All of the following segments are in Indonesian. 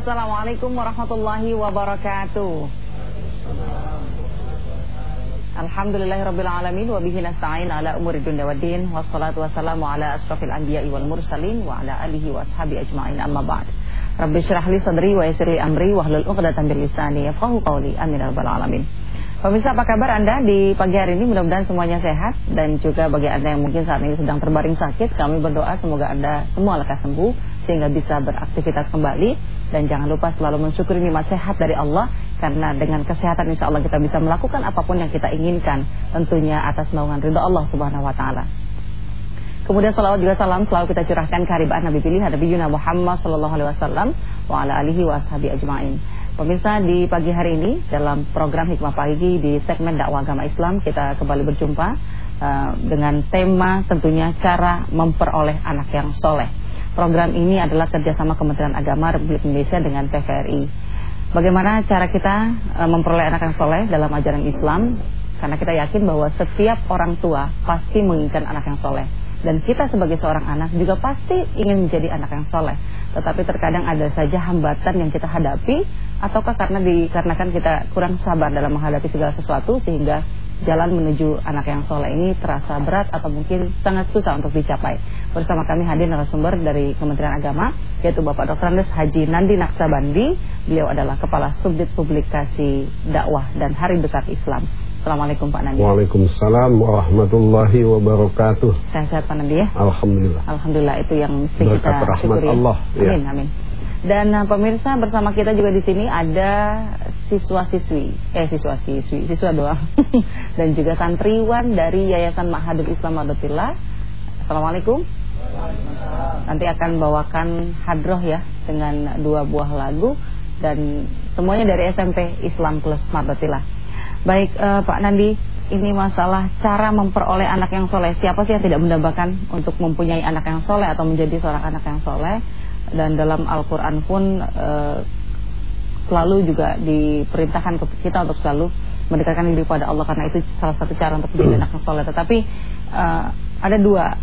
Assalamualaikum warahmatullahi wabarakatuh. Alhamdulillahirrabbilalamin Wabihi nasta'in ala umuri dunia wa din Wassalatu wassalamu ala asrafil anbiya wal mursalin Wa ala alihi wa ashabi ajma'in amma ba'd Rabbi syirahli sadri wa yasirli amri Wahlul uqdatan bil lisani Yafqahu qawli amin rabbal alamin Pemirsa apa kabar Anda di pagi hari ini mudah-mudahan semuanya sehat Dan juga bagi Anda yang mungkin saat ini sedang terbaring sakit Kami berdoa semoga Anda semua lekas sembuh Sehingga bisa beraktivitas kembali dan jangan lupa selalu mensyukuri nikmat sehat dari Allah karena dengan kesehatan insya Allah kita bisa melakukan apa pun yang kita inginkan tentunya atas naungan ridha Allah Subhanahu wa taala. Kemudian salawat juga salam selalu kita curahkan ke haribaan Nabi pilih Nabi Yuna Muhammad sallallahu alaihi wasallam wa ala alihi wa ajmain. Pemirsa di pagi hari ini dalam program Hikmah Pagi di segmen dakwah agama Islam kita kembali berjumpa uh, dengan tema tentunya cara memperoleh anak yang soleh. Program ini adalah kerjasama Kementerian Agama Republik Indonesia dengan TVRI. Bagaimana cara kita e, memperoleh anak yang soleh dalam ajaran Islam? Karena kita yakin bahwa setiap orang tua pasti menginginkan anak yang soleh. Dan kita sebagai seorang anak juga pasti ingin menjadi anak yang soleh. Tetapi terkadang ada saja hambatan yang kita hadapi ataukah karena dikarenakan kita kurang sabar dalam menghadapi segala sesuatu sehingga jalan menuju anak yang soleh ini terasa berat atau mungkin sangat susah untuk dicapai. Bersama kami hadir narasumber dari Kementerian Agama yaitu Bapak Dr. Andes Haji Nandi Naksabandi. Beliau adalah Kepala Subdit Publikasi Dakwah dan Hari Besar Islam. Assalamualaikum Pak Nandi. Waalaikumsalam warahmatullahi wabarakatuh. Sehat-sehat Pak Nandi ya. Alhamdulillah. Alhamdulillah itu yang mesti Berkat kita syukuri. Allah. Ya. Amin amin. Dan uh, pemirsa bersama kita juga di sini ada siswa-siswi, eh siswa-siswi, siswa doang. Dan juga santriwan dari Yayasan Mahadul Islam Madotillah. Assalamualaikum. Nanti akan bawakan hadroh ya dengan dua buah lagu dan semuanya dari SMP Islam Plus Madotillah. Baik uh, Pak Nandi, ini masalah cara memperoleh anak yang soleh. Siapa sih yang tidak mendambakan untuk mempunyai anak yang soleh atau menjadi seorang anak yang soleh? dan dalam Al-Quran pun e, selalu juga diperintahkan kita untuk selalu mendekatkan diri pada Allah karena itu salah satu cara untuk menjadi anak yang soleh. Tetapi e, ada dua,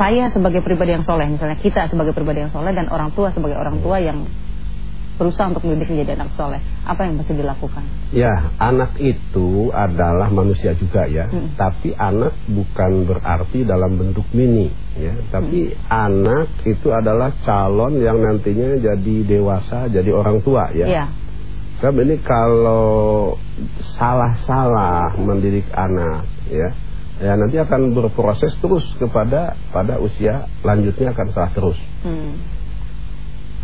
saya sebagai pribadi yang soleh, misalnya kita sebagai pribadi yang soleh dan orang tua sebagai orang tua yang berusaha untuk mendidik menjadi anak soleh. Apa yang mesti dilakukan? Ya anak itu adalah manusia juga ya. Hmm. tapi anak bukan berarti dalam bentuk mini ya. Tapi hmm. anak itu adalah calon yang nantinya jadi dewasa jadi orang tua ya, ya. Sebab ini kalau salah-salah mendidik anak ya ya nanti akan berproses terus kepada pada usia lanjutnya akan salah terus. Hmm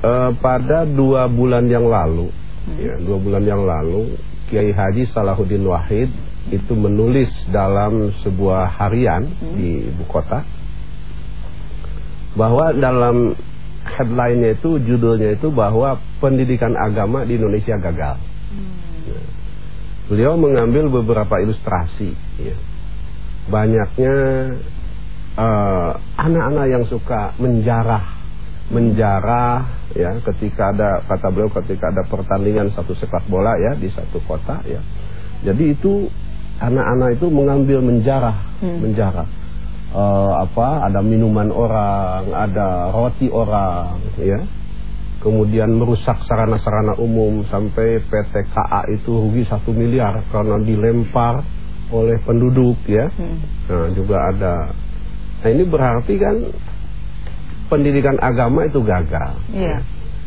uh, pada dua bulan yang lalu, hmm. ya, dua bulan yang lalu, Kiai Haji Salahuddin Wahid itu menulis dalam sebuah harian hmm. di ibu kota bahwa dalam headline-nya itu judulnya itu bahwa pendidikan agama di Indonesia gagal. Hmm. Ya. Beliau mengambil beberapa ilustrasi, ya. banyaknya eh, anak-anak uh, yang suka menjarah menjarah ya ketika ada kata beliau ketika ada pertandingan satu sepak bola ya di satu kota ya. Jadi itu anak-anak itu mengambil menjarah hmm. menjarah. Uh, apa ada minuman orang ada roti orang ya. Kemudian merusak sarana-sarana umum sampai PT KA itu rugi satu miliar karena dilempar oleh penduduk ya. Hmm. nah juga ada. Nah ini berarti kan pendidikan agama itu gagal. Yeah.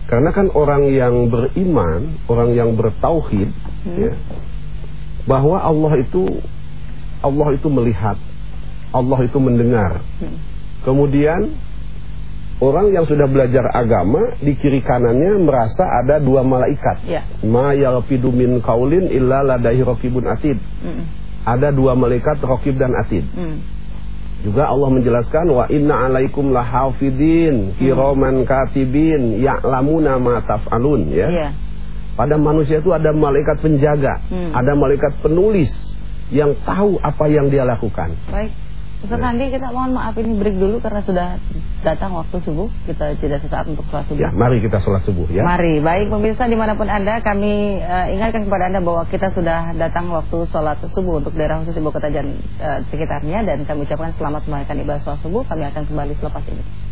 Karena kan orang yang beriman, orang yang bertauhid, hmm. ya, bahwa Allah itu Allah itu melihat, Allah itu mendengar. Hmm. Kemudian orang yang sudah belajar agama di kiri kanannya merasa ada dua malaikat. Yeah. Ma yalfidu min kaulin illa ladaihi raqibun atid. Hmm. Ada dua malaikat raqib dan atid. Hmm. Juga Allah menjelaskan wa inna alaikum lahafidin kiraman katibin ya'lamuna ma taf'alun ya. Yeah. Pada manusia itu ada malaikat penjaga, hmm. ada malaikat penulis yang tahu apa yang dia lakukan. Baik. Ustaz ya. Andi kita mohon maaf ini break dulu karena sudah datang waktu subuh. Kita tidak sesaat untuk sholat subuh. Ya mari kita sholat subuh ya. Mari. Baik pemirsa di mana pun anda Kami uh, ingatkan kepada anda bahwa kita sudah datang waktu sholat subuh Untuk daerah khusus ibu kota dan uh, sekitarnya. Dan kami ucapkan selamat menunaikan ibadah sholat subuh. Kami akan kembali selepas ini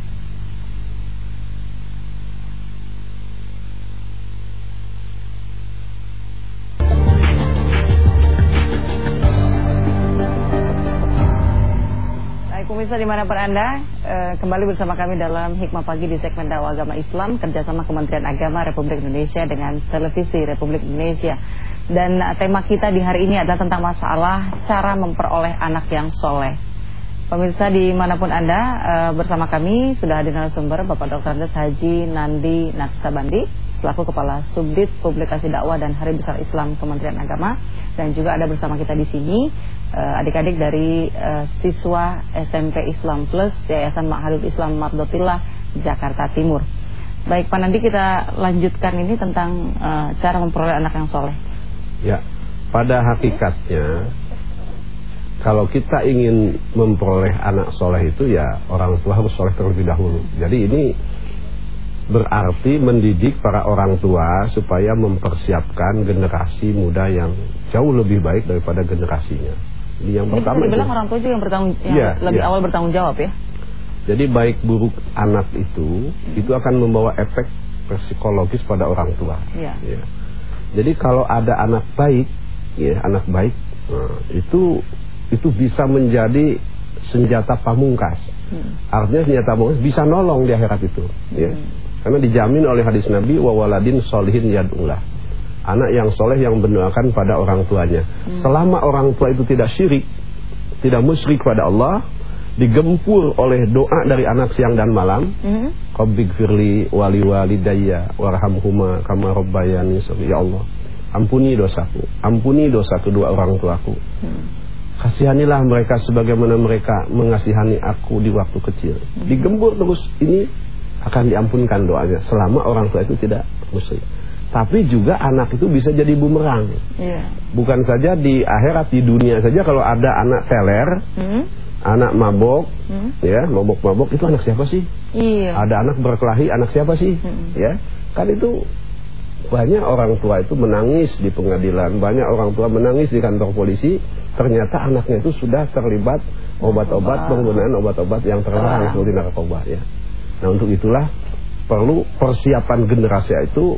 pemirsa di mana pun Anda eh, Kembali bersama kami dalam Hikmah Pagi di segmen dakwah agama Islam Kerjasama Kementerian Agama Republik Indonesia dengan Televisi Republik Indonesia Dan eh, tema kita di hari ini adalah tentang masalah Cara memperoleh anak yang soleh Pemirsa di mana pun Anda eh, bersama kami sudah hadir narasumber Bapak Dr. Andes Haji Nandi Naksabandi selaku Kepala Subdit Publikasi Dakwah dan Hari Besar Islam Kementerian Agama dan juga ada bersama kita di sini Eh, adik-adik dari uh, siswa SMP Islam Plus Yayasan Ma'hadul Islam Mardotillah Jakarta Timur. Baik Pak Nandi kita lanjutkan ini tentang uh, cara memperoleh anak yang soleh. Ya, pada hakikatnya kalau kita ingin memperoleh anak soleh itu ya orang tua harus soleh terlebih dahulu. Jadi ini berarti mendidik para orang tua supaya mempersiapkan generasi muda yang jauh lebih baik daripada generasinya. Yang Ini pertama bilang orang tua juga yang bertanggung yang ya, lebih ya. awal bertanggung jawab ya. Jadi baik buruk anak itu hmm. itu akan membawa efek psikologis pada orang tua. Ya. Ya. Jadi kalau ada anak baik, ya anak baik, nah, itu itu bisa menjadi senjata pamungkas. Hmm. Artinya senjata pamungkas bisa nolong di akhirat itu. Ya. Hmm. Karena dijamin oleh hadis Nabi wa waladin solihin yadullah anak yang soleh yang mendoakan pada orang tuanya. Hmm. Selama orang tua itu tidak syirik, tidak musyrik pada Allah, digempur oleh doa dari anak siang dan malam. Hmm. Qabbig firli wali walidayya warhamhuma kama rabbayani ya Allah. Ampuni dosaku, ampuni dosa kedua orang tuaku. Hmm. Kasihanilah mereka sebagaimana mereka mengasihani aku di waktu kecil. Hmm. Digempur terus ini akan diampunkan doanya selama orang tua itu tidak musyrik. Tapi juga anak itu bisa jadi bumerang. Yeah. Bukan saja di akhirat di dunia saja kalau ada anak teler, hmm? anak mabok, hmm? ya mabok-mabok itu anak siapa sih? Iya. Ada anak berkelahi, anak siapa sih? Hmm. Ya, kan itu banyak orang tua itu menangis di pengadilan, banyak orang tua menangis di kantor polisi. Ternyata anaknya itu sudah terlibat obat-obat penggunaan obat-obat yang terlarang seperti narkoba ya. Nah untuk itulah perlu persiapan generasi itu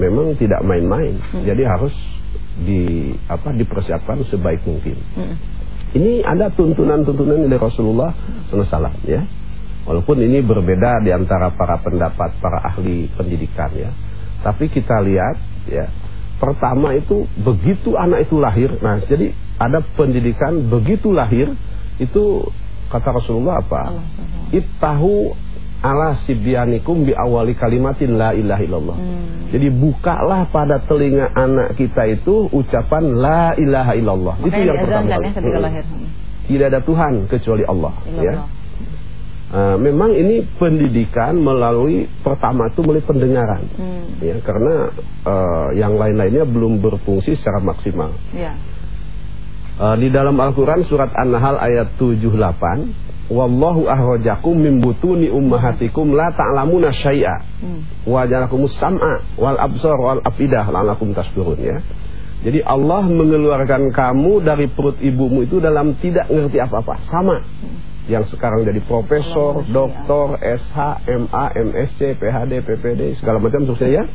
memang tidak main-main. Hmm. Jadi harus di apa dipersiapkan sebaik mungkin. Hmm. Ini ada tuntunan-tuntunan dari Rasulullah SAW ya. Walaupun ini berbeda di antara para pendapat para ahli pendidikan ya. Tapi kita lihat ya, pertama itu begitu anak itu lahir. Nah, jadi ada pendidikan begitu lahir itu kata Rasulullah apa? Ittahu ala sibyanikum bi awali kalimatin la ilaha illallah. Hmm. Jadi bukalah pada telinga anak kita itu ucapan la ilaha illallah. Makanya itu yang pertama kali. Ya, hmm. lahir. Tidak ada Tuhan kecuali Allah, ya. Uh, memang ini pendidikan melalui pertama itu melalui pendengaran, hmm. ya karena uh, yang lain-lainnya belum berfungsi secara maksimal. Ya. Uh, di dalam Al-Quran surat An-Nahl ayat 78 Wallahu ahrajakum min butuni ummahatikum la ta'lamuna syai'a. Hmm. Wa jalakumus sam'a wal absar wal afidah la'alakum tasbirun ya. Jadi Allah mengeluarkan kamu dari perut ibumu itu dalam tidak ngerti apa-apa, sama. Hmm. Yang sekarang jadi profesor, doktor, SH, MA, MSc, PhD, PPD, segala macam sukses ya.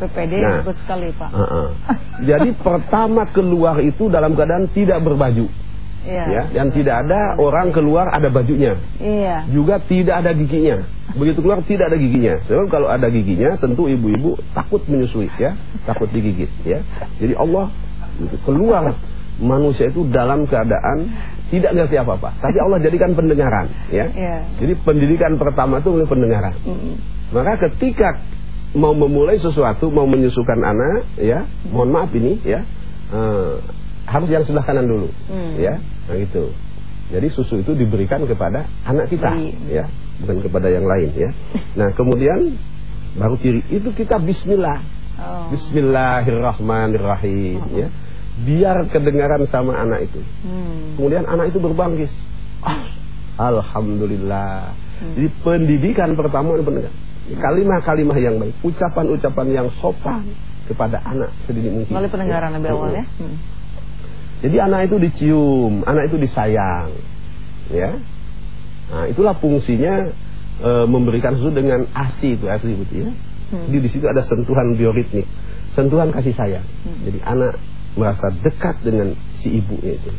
PPD nah, bagus sekali Pak. Uh -uh. Jadi pertama keluar itu dalam keadaan tidak berbaju. Iya. Ya, dan tidak ada orang keluar ada bajunya. Iya. Juga tidak ada giginya. Begitu keluar tidak ada giginya. Sebab kalau ada giginya tentu ibu-ibu takut menyusui ya, takut digigit ya. Jadi Allah keluar manusia itu dalam keadaan tidak ngerti apa-apa, tapi Allah jadikan pendengaran ya. Iya. Jadi pendidikan pertama itu pendengaran. Mm -hmm. Maka ketika mau memulai sesuatu, mau menyusukan anak ya, mohon maaf ini ya. Uh, harus yang sebelah kanan dulu hmm. ya nah itu jadi susu itu diberikan kepada anak kita Bayi. ya bukan kepada yang lain ya nah kemudian baru kiri itu kita bismillah oh. bismillahirrahmanirrahim oh. ya biar kedengaran sama anak itu hmm. kemudian anak itu berbangkis ah, alhamdulillah hmm. jadi pendidikan pertama pendengar kalimah-kalimah yang baik ucapan-ucapan yang sopan kepada anak sedini mungkin melalui pendengaran lebih awal ya hmm. Jadi anak itu dicium, anak itu disayang. Ya. Nah, itulah fungsinya e, memberikan susu dengan ASI itu, ASI itu ya. Hmm. Jadi di situ ada sentuhan bioritmik, sentuhan kasih sayang. Hmm. Jadi anak merasa dekat dengan si ibunya itu.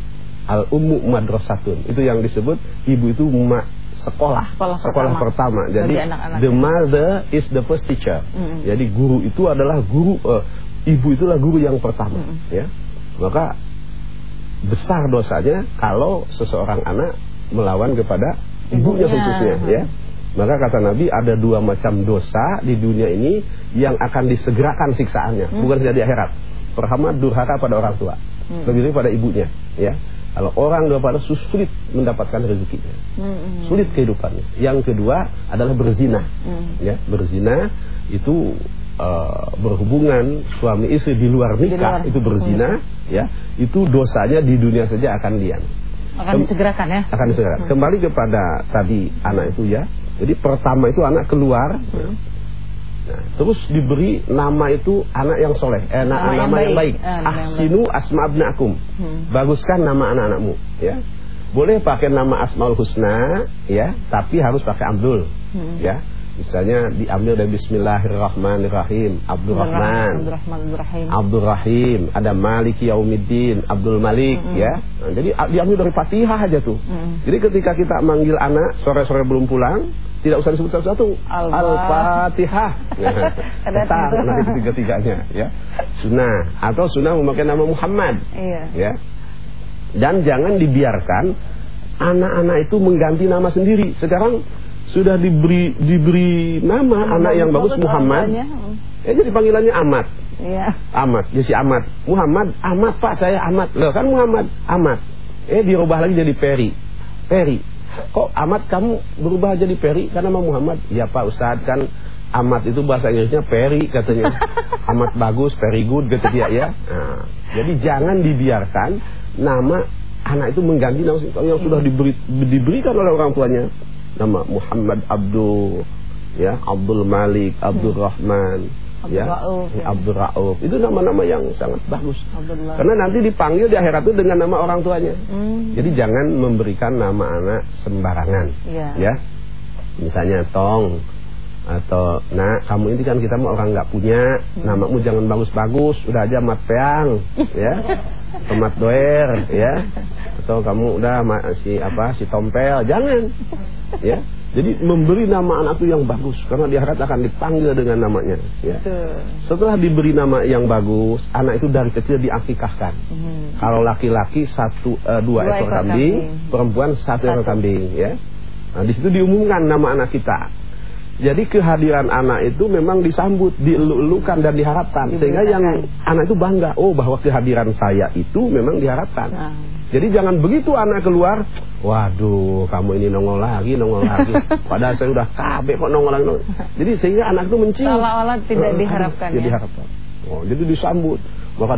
al ummu madrasatun. Itu yang disebut ibu itu ma sekolah, Sekolah sekolah pertama. pertama. Jadi Bagi anak-anak the ya. mother is the first teacher. Mm-mm. Jadi guru itu adalah guru eh, ibu itulah guru yang pertama, Mm-mm. ya. Maka besar dosanya kalau seseorang anak melawan kepada ibunya khususnya, ya. Maka kata Nabi ada dua macam dosa di dunia ini yang akan disegerakan siksaannya, Hmm. bukan saja di akhirat. Pertama durhaka pada orang tua, Hmm. lebih pada ibunya, ya. Kalau orang daripada sulit mendapatkan rezekinya, Mm-mm. sulit kehidupannya. Yang kedua adalah berzina, Mm. ya. Berzina itu eh, berhubungan suami istri di luar Di nikah luar. itu berzina, ya. Itu dosanya di dunia saja akan lian Akan Kem- disegerakan ya. akan segera. Hmm. Kembali kepada tadi anak itu ya. Jadi pertama itu anak keluar. Hmm. Nah, terus diberi nama itu anak yang soleh, eh, na- Nama nama, yang baik. baik. Ah, nama yang Ahsinu asma abnaakum. Hmm. Baguskan nama anak-anakmu, ya. Boleh pakai nama Asmaul Husna, ya, tapi harus pakai Abdul, Hmm. ya. Misalnya diambil dari Bismillahirrahmanirrahim, Abdurrahman, Abdurrahman Abdurrahim. Abdul Rahim, ada Malik Yaumiddin, Abdul Malik Mm-mm. ya. Nah, jadi diambil dari Fatihah aja tuh. Mm. Jadi ketika kita manggil anak sore-sore belum pulang, tidak usah disebut satu-satu. Al- Al-Fatihah. Ya. Ada Tetap itu. nanti ketiga-tiganya ya. Sunnah atau sunnah memakai nama Muhammad Iya. ya. Dan jangan dibiarkan anak-anak itu mengganti nama sendiri. Sekarang sudah diberi diberi nama anak yang bagus Muhammad. Ya jadi panggilannya Ahmad. Iya. Ahmad, jadi si Ahmad. Muhammad, Ahmad Pak, saya Ahmad. Loh kan Muhammad, Ahmad. Eh dirubah lagi jadi Peri. Peri. Kok Ahmad kamu berubah jadi Peri karena nama Muhammad? Ya Pak Ustadz kan Ahmad itu bahasa Inggrisnya Peri katanya. Ahmad bagus, very good gitu dia ya. Nah, jadi jangan dibiarkan nama anak itu mengganti nama yang sudah diberi, diberikan oleh orang tuanya. Nama Muhammad Abdul ya, Abdul Malik, Abdul Rahman, Abdul ya, Rauf, ya. Abdul Rauf. Itu nama-nama yang sangat bagus. Abdullah. Karena nanti dipanggil di akhirat itu dengan nama orang tuanya. Hmm. Jadi jangan memberikan nama anak sembarangan. Iya. Ya. Misalnya Tong atau nak kamu ini kan kita mau orang nggak punya Hmm. namamu jangan bagus-bagus udah aja mat peang ya atau mat doer ya atau kamu udah si apa si tompel jangan ya jadi memberi nama anak itu yang bagus karena di akhirat akan dipanggil dengan namanya ya Betul. setelah diberi nama yang bagus anak itu dari kecil diakikahkan Hmm. kalau laki-laki satu eh, Dua dua, ekor, ekor kambing, kambing. perempuan satu, ekor Satu. kambing, ya. Nah di situ diumumkan nama anak kita. Jadi kehadiran anak itu memang disambut, dielu-elukan dan diharapkan, sehingga yang anak itu bangga, oh bahwa kehadiran saya itu memang diharapkan. Nah. Jadi jangan begitu anak keluar, waduh kamu ini nongol lagi, nongol lagi. Padahal saya udah kabeh kok nongol lagi. nongol. Jadi sehingga anak itu mencium. Seolah-olah tidak diharapkan ya. diharapkan. Oh, jadi disambut, maka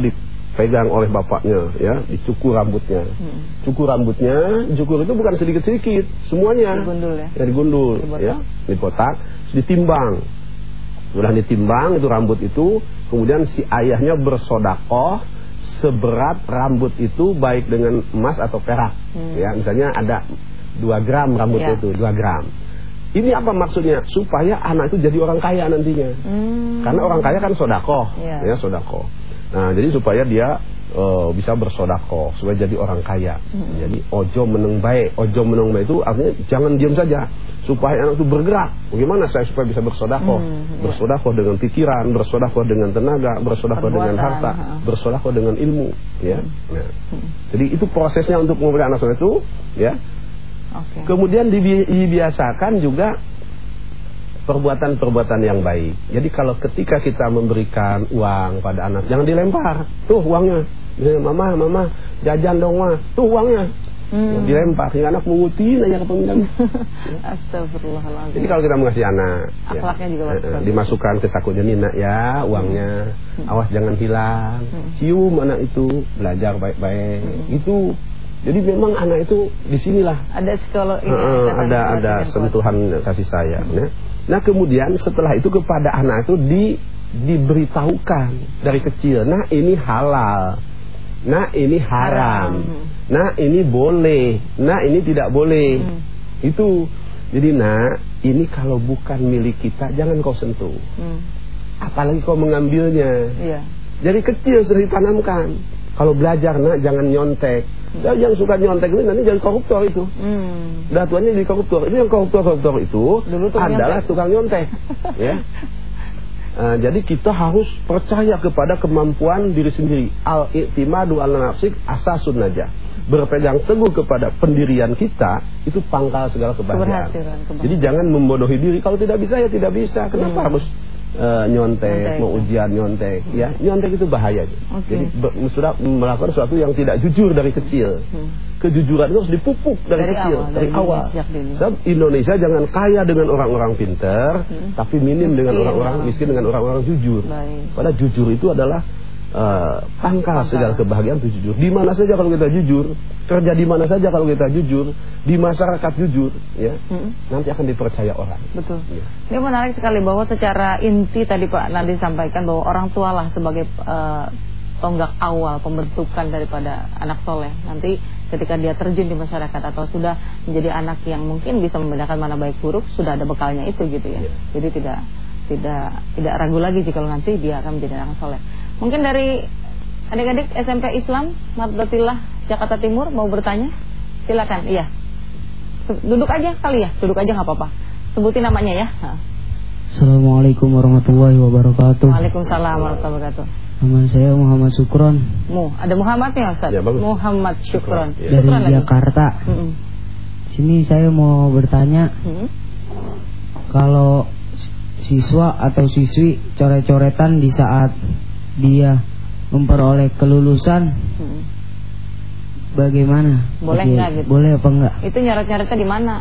dipegang oleh bapaknya, ya, dicukur rambutnya. Hmm. Cukur rambutnya, cukur itu bukan sedikit-sedikit, semuanya. Digundul ya? Ya, digundul, Dibotak. ya, dibotak, ditimbang. Sudah ditimbang itu rambut itu, kemudian si ayahnya bersodakoh seberat rambut itu baik dengan emas atau perak. Hmm. Ya, misalnya ada 2 gram rambut Ya. itu, 2 gram. Ini apa maksudnya? Supaya anak itu jadi orang kaya nantinya. Hmm. Karena orang kaya kan sodakoh, Iya. ya sodakoh. Nah, jadi supaya dia eh, bisa bersodakoh, supaya jadi orang kaya. Hmm. Jadi ojo meneng baik, ojo meneng baik itu artinya jangan diam saja, supaya anak itu bergerak. Bagaimana saya supaya bisa bersodakoh? Hmm. Bersodakoh dengan pikiran, bersodakoh dengan tenaga, bersodakoh dengan Perbuatan, harta, ha. bersodakoh dengan ilmu, ya. Nah, Hmm. Jadi itu prosesnya untuk memberi anak soleh itu, ya. Oke. Kemudian dibi- dibiasakan juga perbuatan-perbuatan yang baik. Jadi kalau ketika kita memberikan uang pada anak, jangan dilempar. Tuh uangnya. Misalnya, mama, mama, jajan dong mah. Tuh uangnya. Hmm. Dilempar. Sehingga anak mengutin aja ke pemiliknya. Astagfirullahaladzim. Jadi kalau kita mengasih anak, Akhlaknya juga dimasukkan ke sakunya Nina ya uangnya, awas jangan hilang, Hmm. cium anak itu, belajar baik-baik, itu. Jadi memang anak itu di sinilah ada psikolog ini Heeh, ikatan ada ada sentuhan kasih sayang ya. Nah kemudian setelah itu kepada anak itu di diberitahukan dari kecil. Nah ini halal. Nah ini haram. Haram. Nah ini boleh. Nah ini tidak boleh. Hmm. Itu. Jadi nak ini kalau bukan milik kita jangan kau sentuh. Hmm. Apalagi kau mengambilnya. Iya. Dari kecil sudah ditanamkan. Kalau belajar nak jangan nyontek. Dan yang suka nyontek ini nanti jadi koruptor itu. Hmm. Dah tuannya jadi koruptor. Itu yang koruptor-koruptor itu Dulu adalah nyontek. tukang nyontek. ya. Uh, jadi kita harus percaya kepada kemampuan diri sendiri. Al-i'timadu ala nafsik asasun najah. Berpegang teguh kepada pendirian kita itu pangkal segala kebahagiaan. Jadi jangan membodohi diri. Kalau tidak bisa ya tidak bisa. Kenapa Hmm. harus uh, nyontek, Nyontek. mau ujian nyontek? Ya, nyontek itu bahaya. Oke. Jadi sudah melakukan sesuatu yang tidak jujur dari kecil. Hmm. Kejujuran itu harus dipupuk dari, Dari kecil, awal, dari dari awal. Sebab Indonesia jangan kaya dengan orang-orang pinter, Hmm. tapi minim dengan Miskin, orang-orang orang. miskin dengan orang-orang jujur. Baik. Padahal jujur itu adalah uh, pangkal segala kebahagiaan itu jujur. Di mana saja kalau kita jujur, kerja di mana saja kalau kita jujur, di masyarakat jujur, ya, Hmm. nanti akan dipercaya orang. Betul. Ya. Ini menarik sekali bahwa secara inti tadi Pak Nadi sampaikan bahwa orang tua lah sebagai eh, tonggak awal pembentukan daripada anak soleh. Nanti ketika dia terjun di masyarakat atau sudah menjadi anak yang mungkin bisa membedakan mana baik buruk, sudah ada bekalnya itu gitu ya. Ya. Jadi tidak tidak tidak ragu lagi jika nanti dia akan menjadi anak soleh. Mungkin dari adik-adik SMP Islam Mardatillah Jakarta Timur mau bertanya? Silakan. Iya. Duduk aja kali ya, duduk aja nggak apa-apa. Sebutin namanya ya. Ha. Assalamualaikum warahmatullahi wabarakatuh. Waalaikumsalam warahmatullahi wabarakatuh. Nama saya Muhammad Sukron Mu, ada Muhammadnya Ustaz? Ya, bagus. Muhammad Syukron. Ya. dari Syukron. Jakarta. Mm-mm. Sini saya mau bertanya Mm-mm. kalau siswa atau siswi coret-coretan di saat dia memperoleh kelulusan Mm-mm. bagaimana? Boleh nggak gitu? Boleh apa enggak? Itu nyaret-nyaretnya di mana?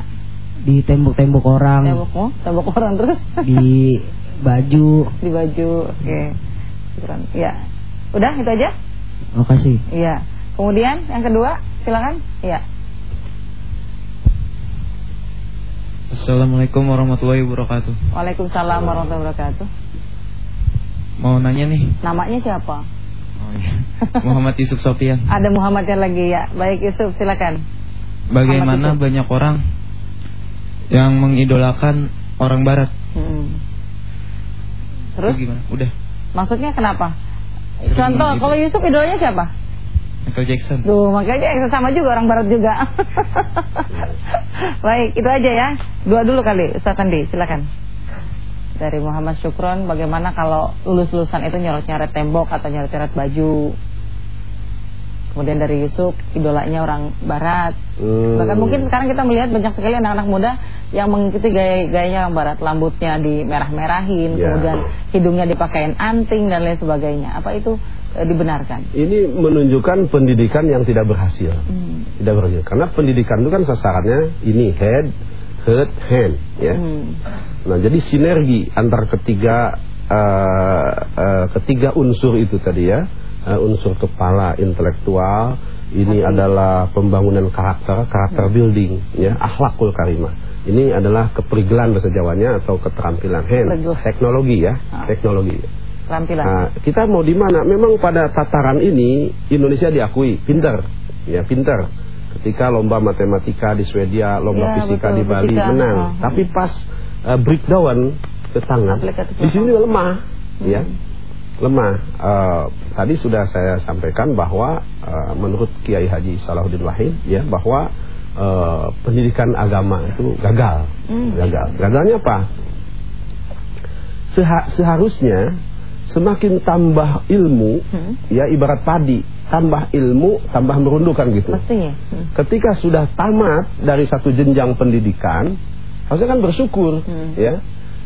Di tembok-tembok orang, Tembokmu? Tembok orang terus? di baju. di baju. Oke. Syukron. Iya. Udah itu aja? Makasih. Iya. Kemudian yang kedua, silakan. Iya. Assalamualaikum warahmatullahi wabarakatuh. Waalaikumsalam warahmatullahi wabarakatuh. Mau nanya nih. Namanya siapa? Oh, iya. Muhammad Yusuf Sofian. Ada Muhammadnya lagi ya. Baik Yusuf, silakan. Bagaimana Yusuf. banyak orang yang mengidolakan orang barat? Itu Terus gimana? Udah. maksudnya kenapa? Sering Contoh, gitu. kalau Yusuf idolanya siapa? Michael Jackson. Duh, makanya yang sama juga orang barat juga. Baik, itu aja ya. Dua dulu kali, Ustaz Andi, silakan. Dari Muhammad Syukron, bagaimana kalau lulus-lulusan itu nyorot-nyoret tembok atau nyorot-nyoret baju? Kemudian dari Yusuf, idolanya orang barat. Hmm. Bahkan mungkin sekarang kita melihat banyak sekali anak-anak muda yang mengikuti gaya-gayanya orang barat. Rambutnya dimerah-merahin, Ya. kemudian hidungnya dipakein anting dan lain sebagainya. Apa itu eh, dibenarkan? Ini menunjukkan pendidikan yang tidak berhasil. Hmm. Tidak berhasil. Karena pendidikan itu kan sasarannya ini head, heart, hand, ya. Hmm. Nah, jadi sinergi antar ketiga eh, eh, ketiga unsur itu tadi ya, Eh, unsur kepala intelektual, ini adalah pembangunan karakter, karakter building, ya, akhlakul karimah. Ini adalah keprigelan bahasa Jawanya atau keterampilan hand, teknologi ya, Ah. teknologi. Keterampilan. Nah, kita mau di mana? Memang pada tataran ini Indonesia diakui pinter, ya pinter. Ketika lomba matematika di Swedia, lomba Ya, fisika betul, di Bali fisika. menang. Oh. Tapi pas uh, breakdown ke tangan, di sini lemah, ya Hmm. lemah. Uh, tadi sudah saya sampaikan bahwa uh, menurut Kiai Haji Salahuddin Wahid, ya bahwa uh, pendidikan agama itu gagal, Hmm. gagal. Gagalnya apa? Seha- seharusnya semakin tambah ilmu Hmm. ya ibarat padi tambah ilmu tambah merundukan gitu Mestinya. Hmm. ketika sudah tamat dari satu jenjang pendidikan harusnya kan bersyukur Hmm. ya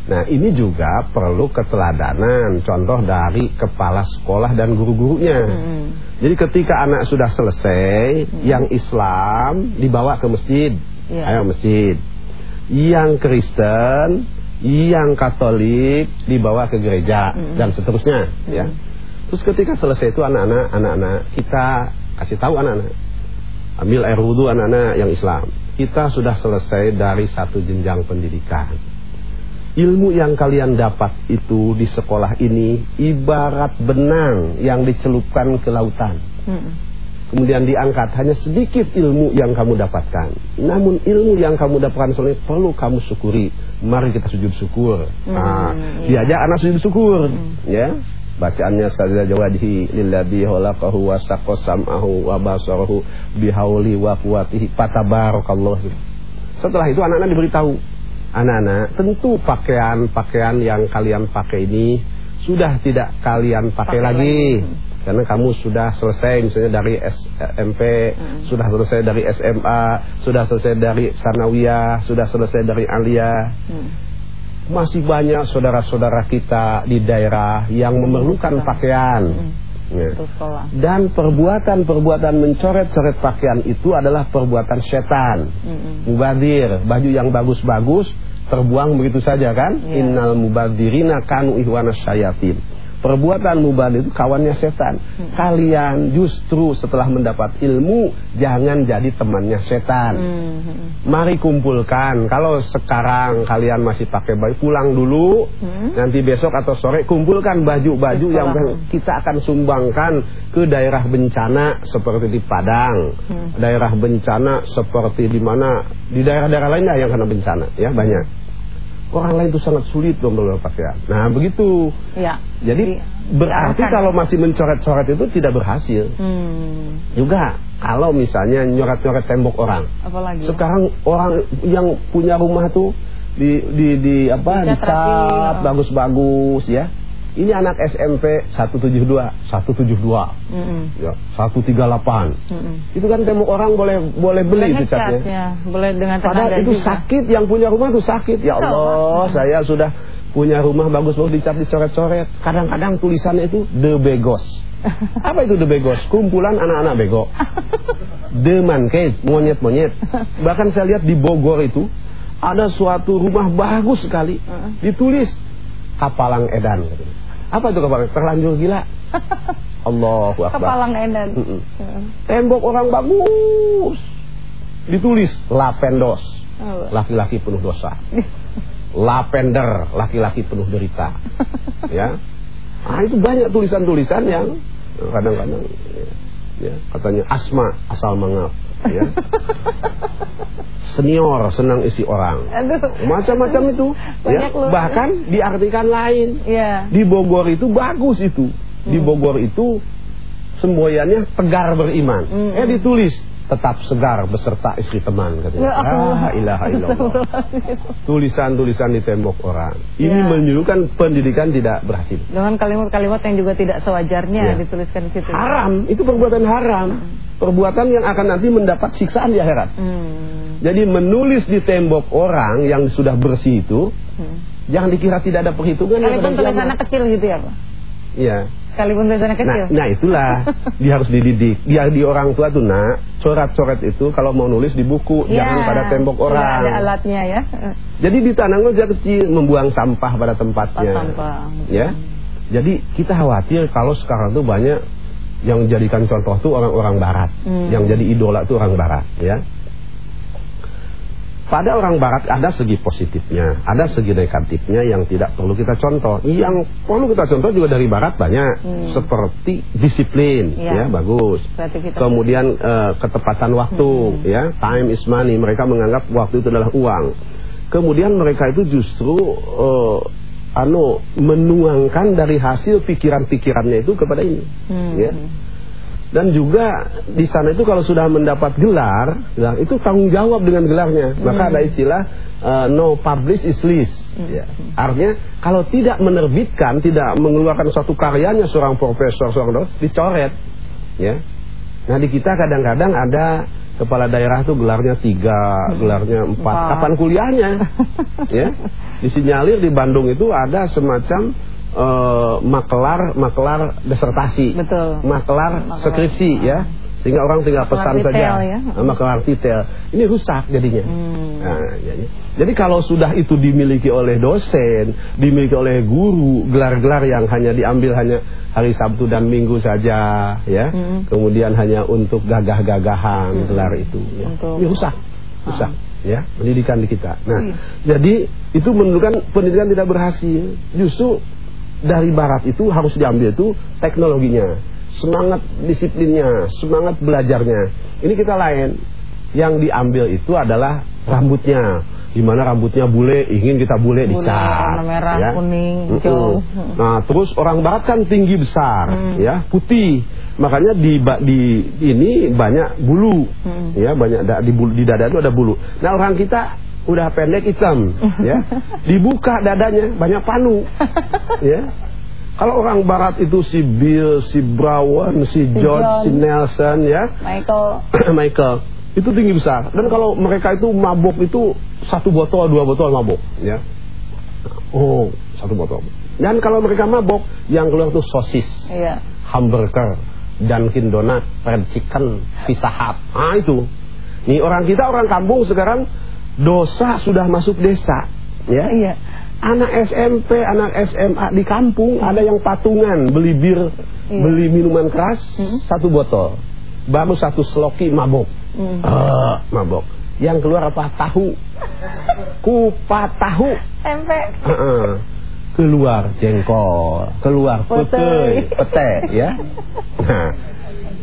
nah ini juga perlu keteladanan contoh dari kepala sekolah dan guru-gurunya Hmm. jadi ketika anak sudah selesai yang Islam dibawa ke masjid Iya. ayo masjid yang Kristen yang Katolik dibawa ke gereja Mm. dan seterusnya ya. Terus ketika selesai itu anak-anak anak-anak kita kasih tahu anak-anak ambil air wudhu anak-anak yang Islam. Kita sudah selesai dari satu jenjang pendidikan. Ilmu yang kalian dapat itu di sekolah ini ibarat benang yang dicelupkan ke lautan. Hmm. Kemudian diangkat hanya sedikit ilmu yang kamu dapatkan. Namun ilmu yang kamu dapatkan soalnya perlu kamu syukuri. Mari kita sujud syukur. Hmm, nah, iya. diajak anak sujud syukur, Hmm. ya. Bacaannya sajda wajhi lilladzi khalaqahu wa saqqa sam'ahu wa basarahu bihauli wa quwwatihi fatabarakallah setelah itu anak-anak diberitahu anak-anak tentu pakaian-pakaian yang kalian pakai ini sudah tidak kalian pakai, Pakai lagi. lagi. Karena kamu sudah selesai misalnya dari SMP, sudah selesai dari SMA, sudah selesai dari Sanawiyah, sudah selesai dari Aliyah. Hmm. Masih banyak saudara-saudara kita di daerah yang memerlukan pakaian. Ya. Untuk sekolah. Dan perbuatan-perbuatan mencoret-coret pakaian itu adalah perbuatan setan. Mm-mm. Mubadir, baju yang bagus-bagus terbuang begitu saja kan? Iya. Innal mubadirina kanu ihwana syayatin. Perbuatan mubadir itu kawannya setan. Kalian justru setelah mendapat ilmu jangan jadi temannya setan. Hmm. Mari kumpulkan. Kalau sekarang kalian masih pakai baju, pulang dulu. Hmm. Nanti besok atau sore kumpulkan baju-baju yang kita akan sumbangkan ke daerah bencana seperti di Padang, Hmm. daerah bencana seperti di mana di daerah-daerah lainnya yang kena bencana, ya banyak. Orang lain itu sangat sulit dong dalam pakaian. Nah begitu. Ya. Jadi berarti diarahkan. kalau masih mencoret-coret itu tidak berhasil. Hmm. Juga kalau misalnya nyoret-nyoret tembok orang. Apalagi? Sekarang orang yang punya rumah tuh di di di apa Dicat oh. bagus-bagus ya. Ini anak SMP 172, 172, Mm-mm. ya, 138. Mm-mm. Itu kan tembok orang boleh boleh beli Boleh itu catnya. ngecatnya, boleh dengan Padahal itu juga. sakit yang punya rumah tuh sakit. Ya. Allah, saya sudah punya rumah bagus-bagus dicat dicoret-coret. Kadang-kadang tulisannya itu The Begos. Apa itu The Begos? Kumpulan anak-anak bego. The Mankes, monyet-monyet. Bahkan saya lihat di Bogor itu ada suatu rumah bagus sekali. Ditulis Kapalang Edan. Apa itu Kapalang? Terlanjur gila. Allahu Akbar. Kepalang edan. Mm-mm. Tembok orang bagus. Ditulis Lapendos. Laki-laki penuh dosa. Lapender, laki-laki penuh derita. Ya. Ah itu banyak tulisan-tulisan yang kadang-kadang ya, ya, katanya asma asal mangap ya. Senior senang isi orang. Macam-macam itu. Banyak ya. Bahkan diartikan lain. Iya. Di Bogor itu bagus itu. Di Bogor itu semboyannya tegar beriman. Hmm. Eh ditulis tetap segar beserta istri teman katanya. Ya Allah. La ilaha illallah. Tulisan-tulisan di tembok orang. Ini Ya. menunjukkan pendidikan tidak berhasil. Dengan kalimat-kalimat yang juga tidak sewajarnya Ya. dituliskan di situ. Haram, itu perbuatan haram. Perbuatan yang akan nanti mendapat siksaan di akhirat. Hmm. Jadi menulis di tembok orang yang sudah bersih itu Hmm. jangan dikira tidak ada perhitungan. Sekalipun tulisannya kecil gitu ya Pak? Iya. Sekalipun tulisannya kecil. Nah, nah itulah dia harus dididik. Dia di orang tua tuh nak coret-coret itu kalau mau nulis di buku Ya, jangan pada tembok orang. Ada alatnya ya. Jadi di tanah dia kecil membuang sampah pada tempatnya. Tempat sampah. Ya. Jadi kita khawatir kalau sekarang tuh banyak yang jadikan contoh tuh orang-orang barat, Hmm. yang jadi idola tuh orang barat, ya. Pada orang barat ada segi positifnya, ada segi negatifnya yang tidak perlu kita contoh. Yang perlu kita contoh juga dari barat banyak, Hmm. seperti disiplin, Iya. ya bagus. Kemudian eh, ketepatan waktu, Hmm. ya time is money. Mereka menganggap waktu itu adalah uang. Kemudian mereka itu justru eh, anu menuangkan dari hasil pikiran-pikirannya itu kepada ini, Hmm. ya. Dan juga di sana itu kalau sudah mendapat gelar, gelar itu tanggung jawab dengan gelarnya. Maka ada istilah eh, no publish is list. Ya. Artinya kalau tidak menerbitkan, tidak mengeluarkan suatu karyanya seorang profesor, seorang dokter, dicoret. Ya. Nah di kita kadang-kadang ada kepala daerah tuh gelarnya tiga, gelarnya empat. Empat. Kapan kuliahnya? ya. Disinyalir di Bandung itu ada semacam eh, makelar makelar desertasi, Betul. makelar Makelar. skripsi ya. Sehingga orang tinggal Makelar pesan saja. detail ya. Nah, Makelar detail. Ini rusak jadinya. Hmm. Nah, jadi, jadi kalau sudah itu dimiliki oleh dosen, dimiliki oleh guru, gelar-gelar yang hanya diambil hanya hari Sabtu dan Minggu saja, ya, Hmm. kemudian hanya untuk gagah-gagahan gelar itu, ya. Untuk- ini rusak, rusak, ya, pendidikan di kita. Nah, Iya. jadi itu menunjukkan pendidikan tidak berhasil. Justru dari Barat itu harus diambil itu teknologinya, semangat disiplinnya, semangat belajarnya. Ini kita lain. Yang diambil itu adalah rambutnya, di mana rambutnya bule, ingin kita bule, Bule, dicat. warna merah, kuning, Mm-mm. hijau. Nah, terus orang barat kan tinggi besar, Hmm. ya, putih. Makanya di di ini banyak bulu. Hmm. Ya, banyak da- di di dada itu ada bulu. Nah, orang kita udah pendek hitam, ya. Dibuka dadanya banyak panu. ya. Kalau orang barat itu si Bill, si Brown, si George, John. si Nelson ya. Michael Michael itu tinggi besar dan kalau mereka itu mabok itu satu botol dua botol mabok ya oh satu botol dan kalau mereka mabok yang keluar tuh sosis iya hamburger Dunkin Donut fried chicken pizza hut ah itu nih orang kita orang kampung sekarang dosa sudah masuk desa ya iya anak SMP anak SMA di kampung ada yang patungan beli bir Iya. beli minuman keras Mm. satu botol baru satu sloki mabok Mm. Ah, mabok. Yang keluar apa? Tahu. Kupat tahu. tempe Heeh. Keluar jengkol, keluar pete, pete ya. Nah,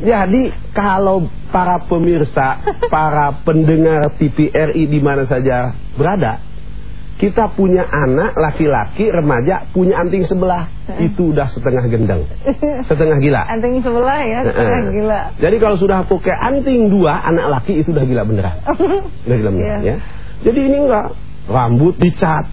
jadi kalau para pemirsa, para pendengar TVRI di mana saja berada, kita punya anak laki-laki remaja punya anting sebelah, itu udah setengah gendeng, setengah gila. anting sebelah ya setengah Heeh. gila Jadi kalau sudah pakai anting dua, anak laki itu udah gila beneran. Udah gila beneran Iya. ya. Jadi ini enggak rambut dicat,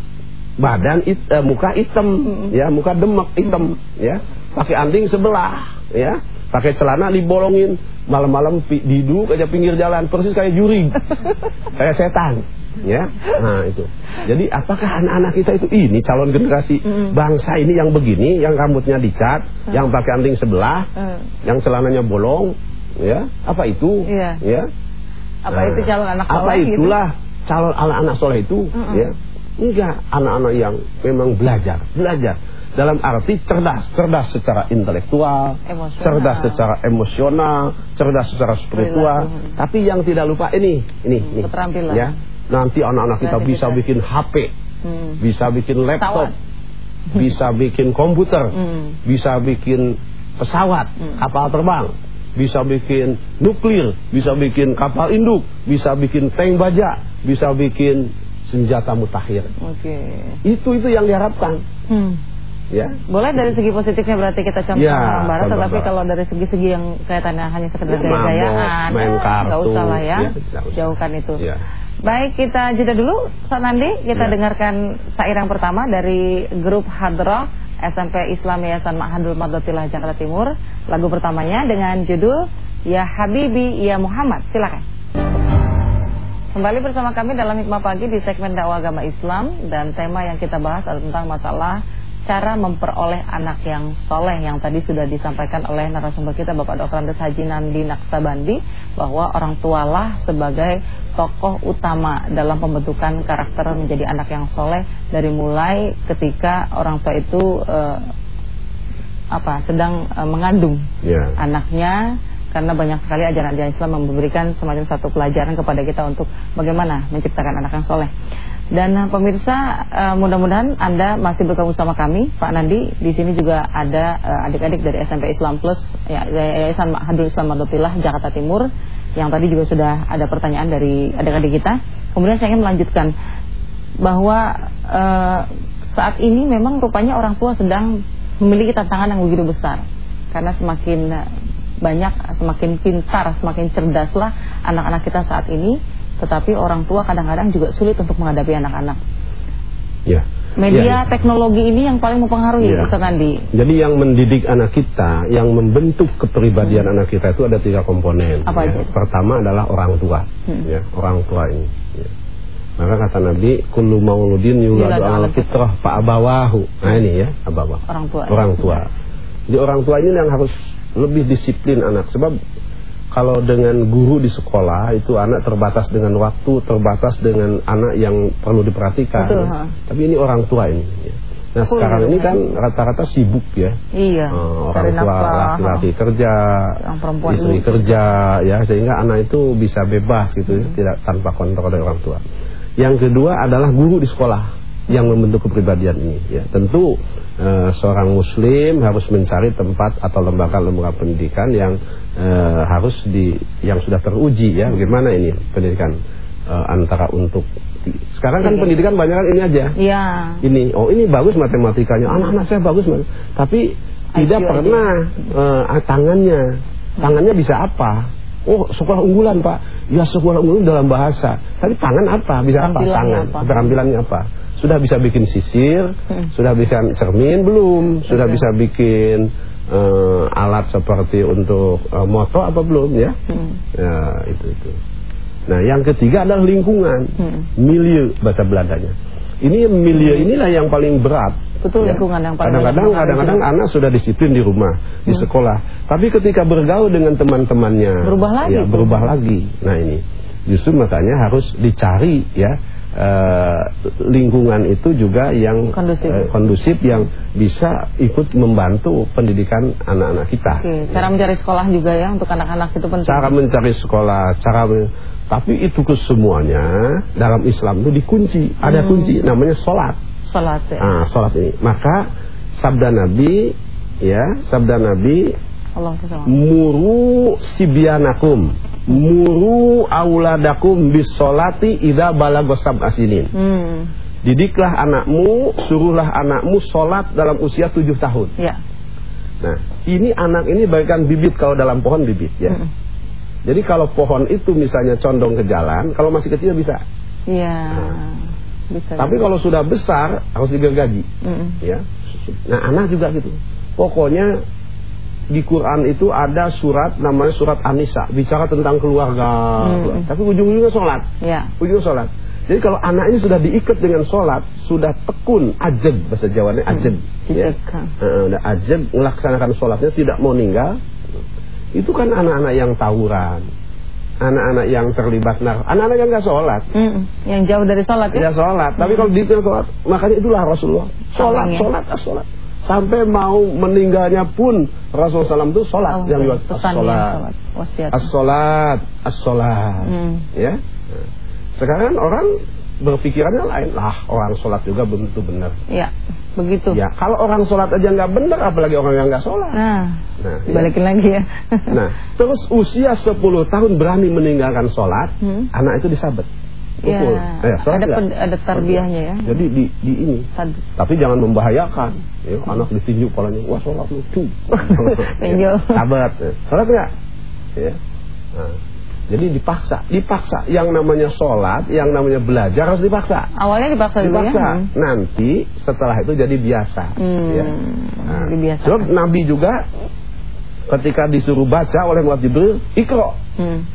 badan it, eh, muka hitam, ya, muka demek hitam, ya. Pakai anting sebelah, ya. Pakai celana dibolongin, malam-malam pi- duduk aja pinggir jalan, persis kayak juri. kayak setan, ya. Nah, itu. Jadi apakah anak-anak kita itu ini calon generasi Mm. bangsa ini yang begini, yang rambutnya dicat, yang pakai anting sebelah, Hmm. yang celananya bolong, ya, apa itu? Iya. Ya. apa Nah, itu calon anak Apa soleh gitu? itulah calon anak-anak soleh itu? Mm-mm. Ya. Enggak, anak-anak yang memang belajar, belajar dalam arti cerdas, cerdas secara intelektual, Emosional. cerdas secara emosional, cerdas secara spiritual, Perilaku. tapi yang tidak lupa ini, ini, Hmm, ini, keterampilan. ya. Nanti anak-anak kita bisa Kreativitas. bikin HP, Hmm. bisa bikin laptop, Pesawat. bisa bikin komputer, Hmm. bisa bikin pesawat, Hmm. kapal terbang, bisa bikin nuklir, bisa bikin kapal induk, bisa bikin tank baja, bisa bikin senjata mutakhir. oke Itu itu yang diharapkan, Hmm. Ya. Boleh dari segi positifnya berarti kita contoh Ya, orang barat, contoh tetapi barat. kalau dari segi-segi yang kaitannya hanya sekedar Ya, gaya-gayaan, ya, nggak usah lah ya, ya, jauhkan itu. Ya. Baik, kita jeda dulu, Ustaz Nandi. Kita Ya. dengarkan syair yang pertama dari grup Hadroh SMP Islam Yayasan Ma'hadul Madotilah Jakarta Timur. Lagu pertamanya dengan judul Ya Habibi Ya Muhammad. Silakan. Kembali bersama kami dalam Hikmah Pagi di segmen dakwah agama Islam dan tema yang kita bahas adalah tentang masalah cara memperoleh anak yang soleh yang tadi sudah disampaikan oleh narasumber kita Bapak Dr. Andes Haji Nandi Naksabandi bahwa orang tualah sebagai tokoh utama dalam pembentukan karakter menjadi anak yang soleh dari mulai ketika orang tua itu eh, apa sedang eh, mengandung Ya. anaknya karena banyak sekali ajaran-ajaran Islam memberikan semacam satu pelajaran kepada kita untuk bagaimana menciptakan anak yang soleh. Dan eh, pemirsa, eh, mudah-mudahan Anda masih bergabung sama kami, Pak Nandi. Di sini juga ada eh, adik-adik dari SMP Islam Plus, ya, Yayasan Hadrul Islam Madotilah Jakarta Timur, yang tadi juga sudah ada pertanyaan dari adik-adik kita. Kemudian saya ingin melanjutkan bahwa eh, saat ini memang rupanya orang tua sedang memiliki tantangan yang begitu besar karena semakin banyak, semakin pintar, semakin cerdaslah anak-anak kita saat ini, tetapi orang tua kadang-kadang juga sulit untuk menghadapi anak-anak. Ya. Media Ya. teknologi ini yang paling mempengaruhi, Ya. Ustaz Nandi. Jadi yang mendidik anak kita, yang membentuk kepribadian anak kita itu ada tiga komponen. Apa ya. aja? Pertama adalah orang tua, Hmm. ya, orang tua ini. ya. Maka kata Nabi, kullu mauludin Yuladu ala fitrah fa abawahu. Nah ini ya, abawah. Orang tua. Orang tua. Jadi orang tua ini yang harus lebih disiplin anak sebab kalau dengan guru di sekolah itu anak terbatas dengan waktu, terbatas dengan anak yang perlu diperhatikan. Betul, ya. Tapi ini orang tua ini. ya. Nah sekarang ya, ini benar. kan rata-rata sibuk ya. Iya. Eh, orang tua laki-laki kerja, istri ibu. kerja, ya sehingga anak itu bisa bebas gitu, ya, tidak tanpa kontrol dari orang tua. Yang kedua adalah guru di sekolah yang membentuk kepribadian ini. Ya, tentu eh, seorang Muslim harus mencari tempat atau lembaga-lembaga pendidikan yang eh, harus di yang sudah teruji ya. Bagaimana ini pendidikan eh, antara untuk sekarang kan Iya. pendidikan banyak kan ini aja. Iya. Ini oh ini bagus matematikanya, anak-anak saya bagus. Tapi tidak IQ aja. pernah eh, tangannya. Tangannya bisa apa? Oh, sekolah unggulan, Pak. Ya, sekolah unggulan dalam bahasa. Tapi tangan apa? Bisa apa? Tangan. apa? Keterampilannya apa? Sudah bisa bikin sisir, Hmm. sudah bisa cermin belum? Sudah Oke. bisa bikin eh, alat seperti untuk eh, moto apa belum ya? Hmm. Ya, itu itu. Nah, yang ketiga adalah lingkungan, Hmm. milieu bahasa Belandanya. Ini milieu inilah yang paling berat. Betul, ya. lingkungan yang paling Kadang-kadang Hmm. kadang-kadang anak sudah disiplin di rumah, di sekolah, tapi ketika bergaul dengan teman-temannya Berubah lagi ya, berubah lagi. Nah, ini justru makanya harus dicari ya eh, lingkungan itu juga yang Kondusif. eh, kondusif yang bisa ikut membantu pendidikan anak-anak kita. Oke, cara mencari sekolah juga ya untuk anak-anak itu penting. cara mencari sekolah, cara men- tapi itu kesemuanya dalam Islam itu dikunci, ada Hmm. kunci namanya sholat. Salat ya. Ah, sholat ini. Maka sabda Nabi, ya, sabda Nabi, Allah muru sibyanakum, muru auladakum bisolati ida balagosab asinin. Hmm. Didiklah anakmu, suruhlah anakmu sholat dalam usia tujuh tahun. Ya. Nah, ini anak ini bagaikan bibit kalau dalam pohon bibit ya. Hmm. Jadi kalau pohon itu misalnya condong ke jalan, kalau masih kecil bisa. Iya. Bisa. Tapi kalau sudah besar harus digergaji, Hmm. ya. Nah, anak juga gitu. Pokoknya di Quran itu ada surat namanya surat An-Nisa, bicara tentang keluarga. Hmm. Tapi ujung-ujungnya sholat. Ya. Ujungnya sholat. Jadi kalau anak ini sudah diikat dengan sholat, sudah tekun, ajeb bahasa Jawanya ajeb. ya. Ditekan. Eh, udah ajeb melaksanakan sholatnya tidak mau ninggal. Itu kan anak-anak yang tawuran, anak-anak yang terlibat nar, anak-anak yang nggak sholat. Hmm. Yang jauh dari sholat ya. Ya sholat, tapi kalau di sholat, makanya itulah Rasulullah. Sholat, sholat, ah, sholat. Sampai mau meninggalnya pun Rasulullah SAW itu sholat Oh, yang juga pesannya sholat, sholat. Wasiat. as-sholat, as-sholat, Hmm. ya. Sekarang orang berpikirannya lain lah, orang sholat juga belum tentu benar. Ya. Begitu. Ya, kalau orang sholat aja nggak benar, apalagi orang yang nggak sholat. Nah, Nah, ya. dibalikin lagi ya. Nah, terus usia 10 tahun berani meninggalkan sholat, Hmm. anak itu disabet. Ya. Pukul. Eh, sholat Ada pen- ada tarbiyahnya ya. Jadi di, di ini. Sad- Tapi jangan membahayakan. Ya, anak ditinju palanya, wah sholat lucu. Tinju. Sabat. Ya. Sholat nggak? Ya. Nah, jadi dipaksa, dipaksa. Yang namanya sholat, yang namanya belajar harus dipaksa. Awalnya dipaksa dulu ya. Dipaksa. Hmm. Nanti setelah itu jadi biasa. Hmm, Ya. Nah, sebab Nabi juga ketika disuruh baca oleh Muhammad Jibril, ikro. Hmm.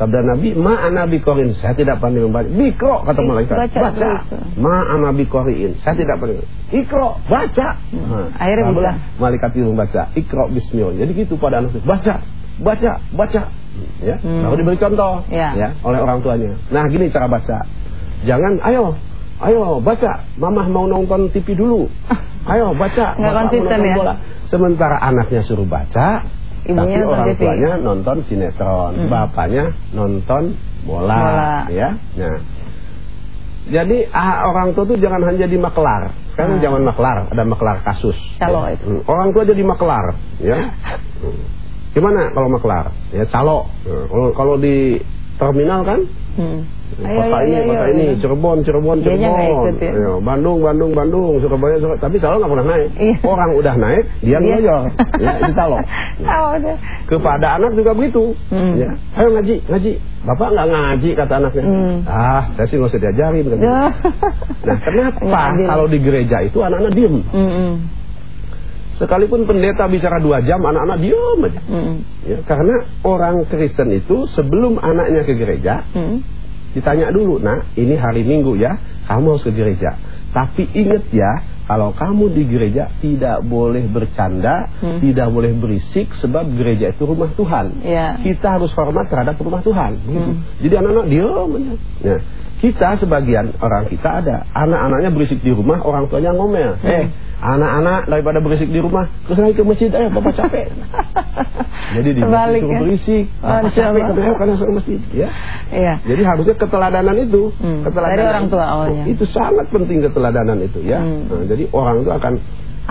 Sabda Nabi, ma ana bikorin, saya tidak pandai membaca. Bikro kata Ik- malaikat, baca baca. terus. Ma ana bikorin, saya tidak pandai. Ikro, baca. Hmm. Nah, Akhirnya bisa. Malaikat itu membaca, ikro bismillah. Jadi gitu pada anak itu, baca, baca, baca. Ya, Hmm. baru diberi contoh Ya. oleh orang tuanya. Nah, gini cara baca. Jangan, ayo, ayo baca. Mamah mau nonton TV dulu. Ayo baca. Nggak konsisten ya? bola. Sementara anaknya suruh baca, Ibunya tapi orang TV. tuanya nonton sinetron, Hmm. bapaknya nonton bola, Bola. ya. Nah, jadi ah, orang tua tuh jangan hanya jadi maklar. Sekarang Ah. jangan maklar, ada maklar kasus. Calo Ya. itu. Hmm, Orang tua jadi maklar, ya. Hmm. Gimana kalau maklar? Ya calo. Kalau kalau di terminal kan Hmm. kota ini, kota ini, Cirebon, Cirebon, Cirebon, ikut ya? Ya, Bandung, Bandung, Bandung, Surabaya, Surabaya. Tapi calo nggak pernah naik. Iya. Orang udah naik, dia ngoyor. ya, itu calo. Tahu deh. Kepada anak juga begitu. Hmm. Ya, ayo ngaji, ngaji. Bapak nggak ngaji kata anaknya. Hmm. Ah, saya sih nggak usah diajarin. kata dia. Nah, kenapa kalau di gereja itu anak-anak diem? Hmm. Sekalipun pendeta bicara dua jam, anak-anak diem aja. Hmm. Ya, karena orang Kristen itu sebelum anaknya ke gereja, Hmm. ditanya dulu, nah ini hari Minggu ya, kamu harus ke gereja. Tapi ingat ya, kalau kamu di gereja tidak boleh bercanda, Hmm. tidak boleh berisik, sebab gereja itu rumah Tuhan. Ya. Kita harus hormat terhadap rumah Tuhan. Hmm. Jadi anak-anak diam aja. Kita sebagian orang kita ada anak-anaknya berisik di rumah, orang tuanya ngomel. Hmm. Eh, anak-anak daripada berisik di rumah, terus lagi ke masjid, eh bapak capek. Jadi di masjid ya. berisik, bapak capek Allah. karena karena suruh masjid. Ya. Iya. Jadi harusnya keteladanan itu, Hmm, keteladanan dari orang tua awalnya. itu sangat penting keteladanan itu ya. Hmm. Nah, jadi orang itu akan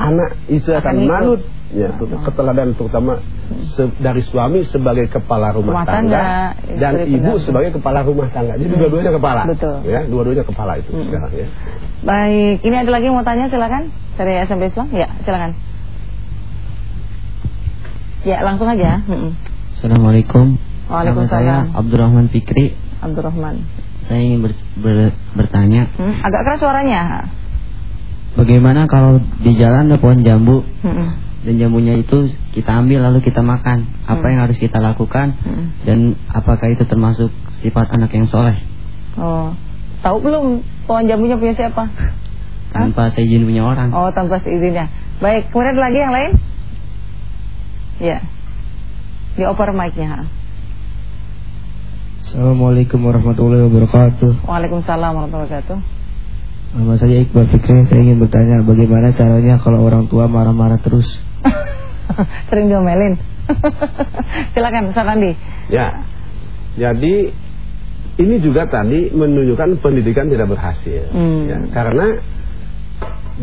anak itu Akan manut ya ter- keteladanan terutama se- dari suami sebagai kepala rumah, Rumah tangga, dan istri ibu pendamping. sebagai kepala rumah tangga. Jadi dua-duanya kepala. Betul. Ya, dua-duanya kepala itu sekarang ya. Baik, ini ada lagi yang mau tanya silakan dari SMP Islam. Ya, silakan. Ya, langsung aja. Mm-mm. Assalamualaikum. Waalaikumsalam. Nama saya Abdurrahman Fikri. Abdurrahman. Saya ingin ber- ber- bertanya, Hmm, agak keras suaranya. Bagaimana kalau di jalan ada pohon jambu Mm-mm. dan jambunya itu kita ambil lalu kita makan? Apa Hmm. yang harus kita lakukan? Mm-mm. Dan apakah itu termasuk sifat anak yang soleh? Oh, tahu belum pohon jambunya punya siapa? Tanpa seizin punya orang. Oh, tanpa seizinnya. Baik, kemudian ada lagi yang lain? Ya. Dioper mic-nya. Assalamualaikum warahmatullahi wabarakatuh. Waalaikumsalam warahmatullahi wabarakatuh. Nama saya Iqbal Fikri. Saya ingin bertanya bagaimana caranya kalau orang tua marah-marah terus. Sering diomelin. Silakan, Ustaz Andi. Ya. Jadi ini juga tadi menunjukkan pendidikan tidak berhasil. Hmm. Ya, karena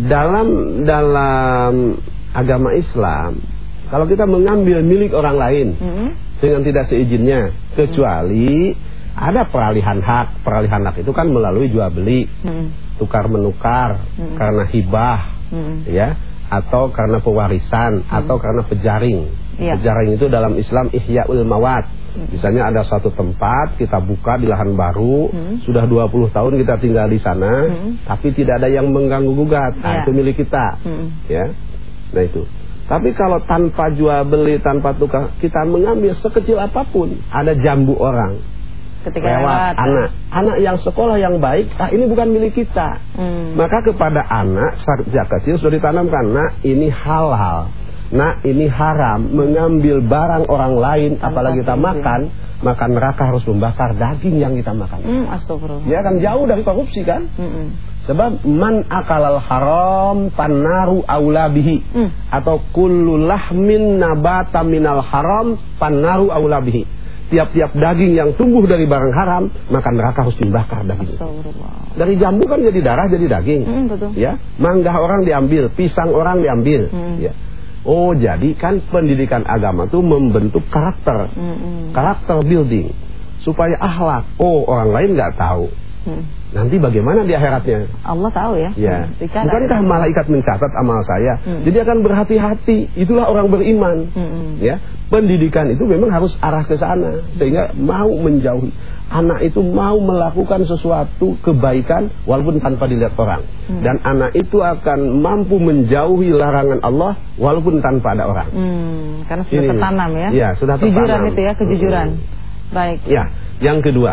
dalam dalam agama Islam kalau kita mengambil milik orang lain Mm-mm. dengan tidak seizinnya kecuali ada peralihan hak. Peralihan hak itu kan melalui jual beli, Mm-mm. tukar menukar Hmm. karena hibah Mm-mm. ya atau karena pewarisan atau karena pejaring. Hmm. Iya. Pejaring itu dalam Islam ihyaul mawat. Misalnya ada suatu tempat kita buka di lahan baru, Hmm. sudah 20 tahun kita tinggal di sana, Hmm. tapi tidak ada yang mengganggu gugat. Nah, Iya. itu milik kita. Mm-mm. Ya. Nah itu. Tapi kalau tanpa jual beli, tanpa tukar, kita mengambil sekecil apa pun, ada jambu orang Ketika lewat lewat. anak, anak yang sekolah yang baik, ah ini bukan milik kita. Hmm. Maka kepada anak sejak kecil sudah ditanamkan, nak ini halal, nak ini haram, mengambil barang orang lain, Tanpa apalagi kita seizin. makan, maka neraka harus membakar daging yang kita makan. Hmm, astagfirullah. Ya kan jauh dari korupsi kan? Mm-mm. Sebab man akalal haram panaru aula bihi Hmm. atau kullu lahmin nabata minal haram panaru aula bihi. Tiap-tiap daging yang tumbuh dari barang haram, maka neraka harus dibakar daging. Dari jambu kan jadi darah jadi daging. Mm, betul. Ya, mangga orang diambil, pisang orang diambil. Hmm. Ya. Oh, jadi kan pendidikan agama itu membentuk karakter, Mm-mm. karakter building supaya akhlak. Oh, orang lain nggak tahu. Hmm. Nanti bagaimana di akhiratnya? Allah tahu ya. Ya, Dicatat. bukankah malaikat mencatat amal saya? Hmm. Jadi akan berhati-hati. Itulah orang beriman. Mm-mm. Ya, pendidikan itu memang harus arah ke sana sehingga mau menjauhi. Anak itu mau melakukan sesuatu kebaikan walaupun tanpa dilihat orang. Hmm. Dan anak itu akan mampu menjauhi larangan Allah walaupun tanpa ada orang. Hmm, karena sudah Ini. tertanam ya. Iya, sudah Kejujuran tertanam. itu ya, kejujuran. Hmm. Baik. Ya, yang kedua,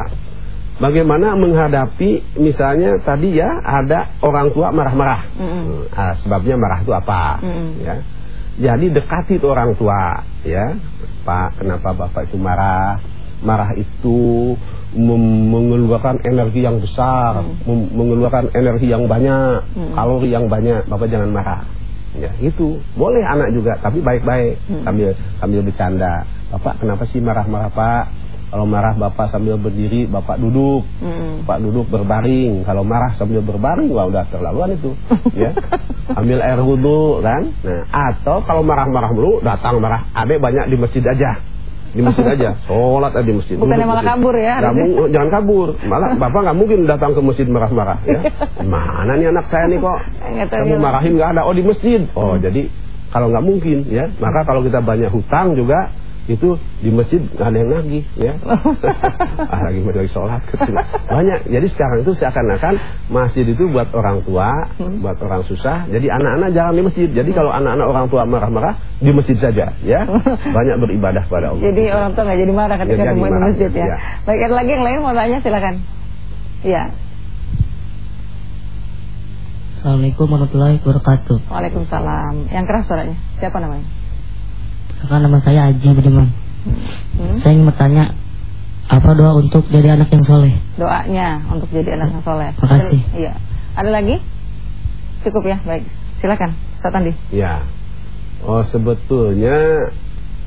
bagaimana menghadapi misalnya tadi ya ada orang tua marah-marah. Mm-mm. Hmm, ah, sebabnya marah itu apa? Mm-mm. Ya. Jadi dekati tuh orang tua, ya. Pak, kenapa Bapak itu marah? Marah itu mengeluarkan energi yang besar, mem- mengeluarkan energi yang banyak, Mm. kalori yang banyak. Bapak jangan marah. Ya, itu. Boleh anak juga, tapi baik-baik Mm. sambil sambil bercanda. Bapak kenapa sih marah-marah, Pak? Kalau marah Bapak sambil berdiri, Bapak duduk. Mm-mm. Pak duduk berbaring. Kalau marah sambil berbaring, wah udah terlaluan itu. ya. Ambil air wudhu kan. Nah, atau kalau marah-marah dulu, datang marah. Adek banyak di masjid aja. Di masjid aja. Sholat aja di masjid. Duduk malah masjid. kabur ya, Nggak harusnya. mu- jangan kabur. Malah Bapak nggak mungkin datang ke masjid marah-marah. Ya. Mana nih anak saya nih kok? Kamu marahin nggak ada. Oh di masjid. Oh jadi kalau nggak mungkin ya. Maka kalau kita banyak hutang juga itu di masjid nggak ada yang nagih ya ah, lagi lagi sholat gitu. banyak jadi sekarang itu seakan-akan masjid itu buat orang tua Hmm. buat orang susah jadi anak-anak jangan di masjid jadi kalau anak-anak orang tua marah-marah di masjid saja ya banyak beribadah pada Allah Jadi orang tua nggak jadi marah ketika ketemu di masjid ya. ya. Baik, ada lagi yang lain mau tanya silakan. Iya. Assalamualaikum warahmatullahi wabarakatuh. Waalaikumsalam. Yang keras suaranya. Siapa namanya? Kakak nama saya Aji Budiman. Hmm? Saya ingin bertanya apa doa untuk jadi anak yang soleh? Doanya untuk jadi anak yang soleh. Makasih. Iya. Ada lagi? Cukup ya. Baik. Silakan. Ustaz Andi. Ya. Oh sebetulnya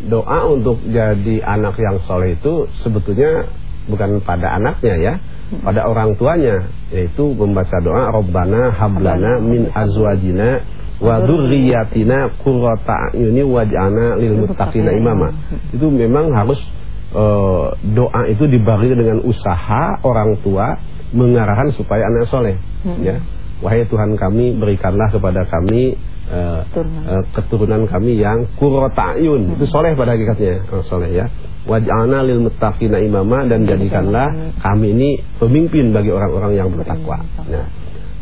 doa untuk jadi anak yang soleh itu sebetulnya bukan pada anaknya ya, pada orang tuanya yaitu membaca doa Robbana hablana min azwajina wa dzurriyyatina qurrata a'yuni waj'alna lil muttaqina imama. Itu memang harus eh, doa itu dibagi dengan usaha orang tua mengarahkan supaya anak soleh Hmm. ya. Wahai Tuhan kami berikanlah kepada kami Keturunan. eh, keturunan kami yang qurrata a'yun. Itu soleh pada hakikatnya, oh, soleh ya. Waj'alna lil muttaqina imama dan jadikanlah kami ini pemimpin bagi orang-orang yang bertakwa. Nah,